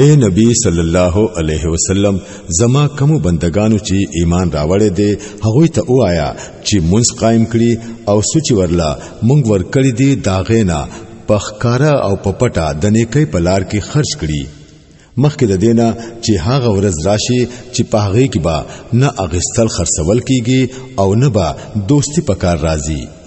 اے نبی صلی الله علیه وسلم زما کوم بندگانو چې ایمان راوړې دي هغه ته وایا چې مونږ قائم کړي او سوچ ورلا مونږ ور کړی دي داغینا پخکارا او پپټا د نیکي په لار کې خرج کړي مخکې د دینه چې هغه ورځ راشي چې په هغه کې با نه اغستل خرڅول کیږي او نه با دوستی په کار راځي